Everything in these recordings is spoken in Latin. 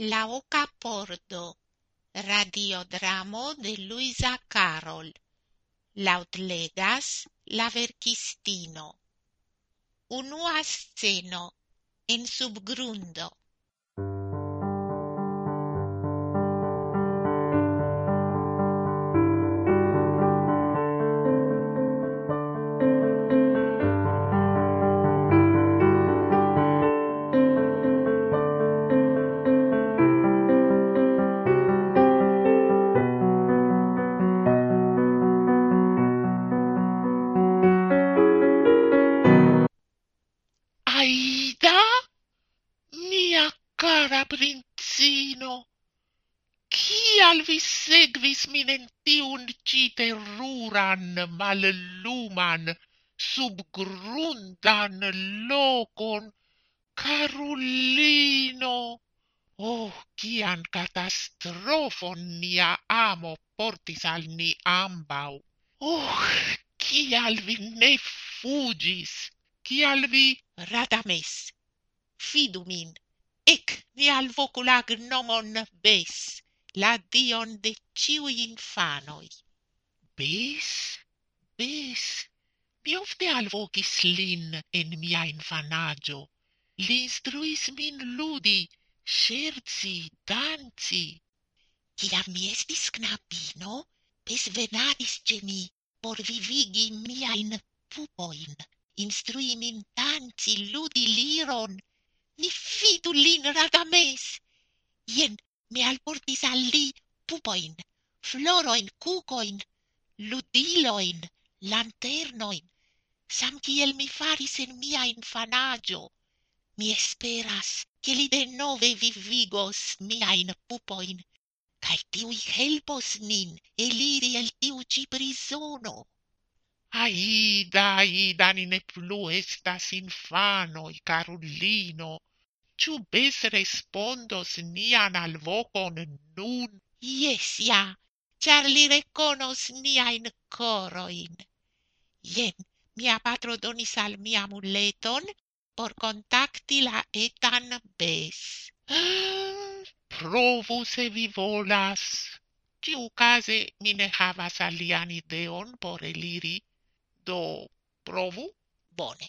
La oca pordo, radiodramo de Luisa Carol. Lautlegas la verkistino. Unua sceno en subgrundo. Kial vi segvis min en tiun ci terruran, malluman, subgrundan locon, carulino! Oh, kian catastrofon nia amo portis al ni ambau! Oh, kial vi ne fugis! Kial vi... Radames, fidu min, ec, vi alvocu la gnomon bes! la dion de ciui infanoi. Bis, bis, mi ofte alvocis lin en mia infanaggio. Li instruis min ludi, scherzi, danzi. Ciam mi estis knabino, pes venadis ce mi por vivigi miain pupoin, instrui min danzi, ludi liron. Ni fidu lin radames! Ien mi alportis al li pupoin, floroin, cucoin, ludiloin, lanternoin, sam kiel mi faris en mia infanaggio. Mi esperas che li de nove vivigos miain pupoin, cae tiui helpos nin eliri el tiu ci prisono. Aida, Aida, ni ne plu estas infanoi, carulino, ciu bes respondos nian alvocon nun? Yes, ja, char li reconos niain coroin. Ien, mia patro donis al mi amuleton por contacti la etan bes. Provu se vi volas. Ciu case mi ne havas alian ideon por eliri. Do, provu? Bone.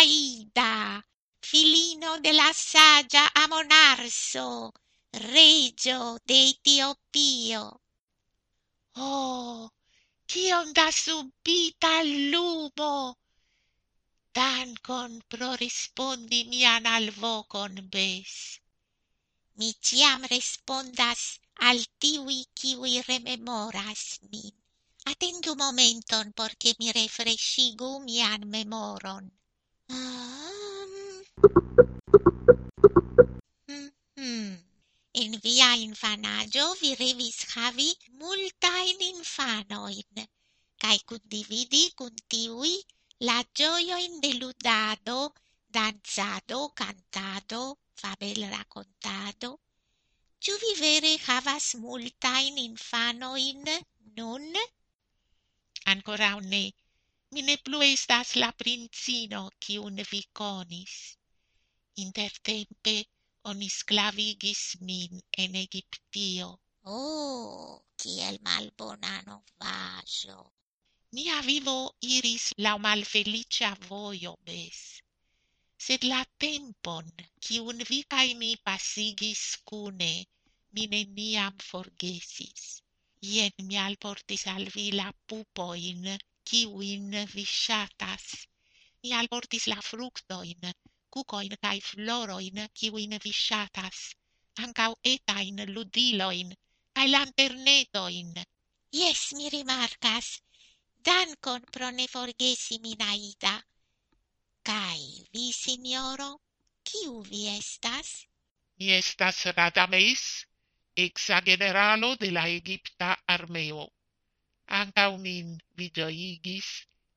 Aida, filino de la sagia Amonarso, regio de Etiopio. Oh, kiom da subita lumo! Dankon pro respondi mian alvocon, bes. Mi ciam respondas al tiui kiui rememoras min. Attendu momenton, porque mi refrescigu mian memoron. En mm-hmm. via infanaggio vi revis havi multain infanoin, cae condividi cun tiui la gioioin de ludado, danzado, cantado, fabel racontado. Ciu vi vere havas multain infanoin nun? Ancora ne, mi ne plu estas la princino kiun vi conis. Intertempe oni sclavigis min en Egiptio. Oh, kiel malbona novajo! Mia vivo iris la malfelicia voio bes, sed la tempon, un vi cae mi pasigis cune, mi neniam forgesis. Ien mi alportis al vi la pupoin kiuin vi shatas. Mi alportis la fructoin, cucoin cae floroin, kiuin vi shatas, ancau etain ludiloin, cae lanternetoin. Yes, mi rimarcas, dancon pro ne forgesi minaida. Cae vi, signoro, kiu vi estas? Mi estas Radames, exa generalo de la Egipta armeo ancau min videoigis,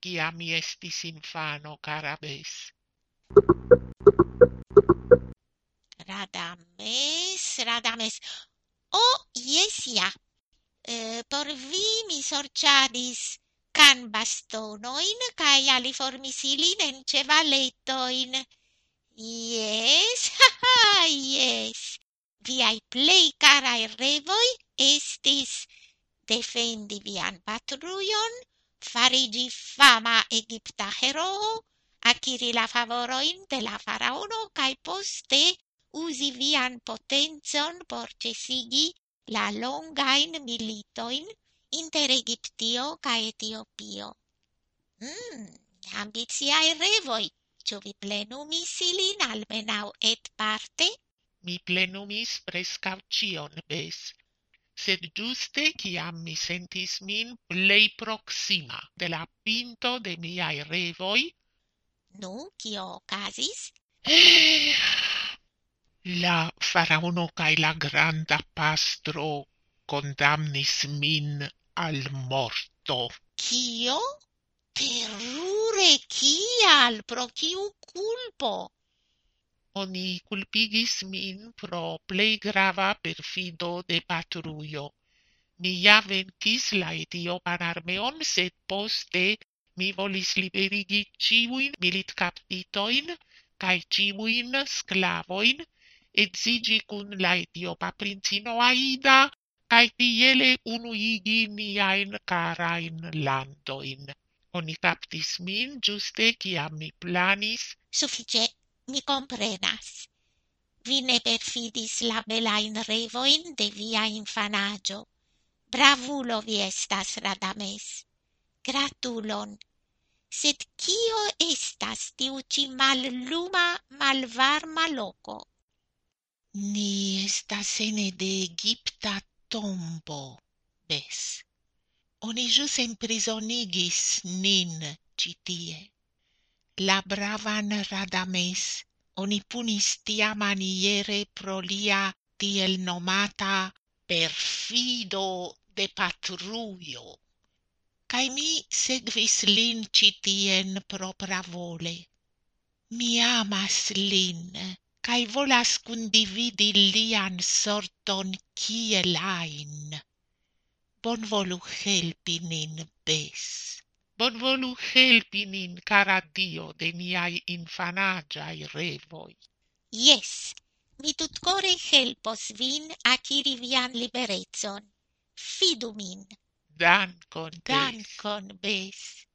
cia mi estis infano carabes. Radames, Radames. Oh, yes, ja. Eh, por vi mi sorciadis can bastonoin cae aliformisilin en cevaletoin. Yes, ha, ha, yes. Viai plei carai revoi estis defendi vian patruion, farigi fama Egipta heroo, aciri la favoroin de la faraono cae poste usi vian potenzon por cesigi la longain militoin inter Egiptio cae Etiopio. Mm, ambitiae revoi, ciu vi plenumis ilin almenau et parte? Mi plenumis prescau cion, bes, sed giuste ciam mi sentis min plei proxima de la pinto de miai revoi. Nu, cio ocasis? Eh, la faraono cae la granda pastro condamnis min al morto. Cio? Terrure cial, pro ciu culpo? oni culpigis min pro plei grava perfido de patruio. Mi ja ventis la etiopan armeon, sed poste mi volis liberigi civuin milit captitoin, cae civuin sclavoin, edzigi cun la etiopa princino Aida, cae tiele unuigi niain carain landoin. Oni captis min giuste ciam mi planis suffice mi comprenas. Vi ne perfidis la belain revoin de via infanaggio. Bravulo vi estas, Radames. Gratulon. Sed kio estas tiu ci malluma malvarma loco? Ni estas ene de Egipta tombo, Bes. Oni jus imprisonigis nin citie la bravan Radames oni punis tia maniere pro lia tiel nomata perfido de patruio. Cai mi segvis lin citien propra vole. Mi amas lin, cae volas cundividi lian sorton kiel ain. Bon volu helpi nin, bes bonvolu helpi nin, cara Dio, de miai infanagiai revoi. Yes, mi tutcore helpos vin aciri vian liberezon. Fidu min. Dankon, Dankon, Bes.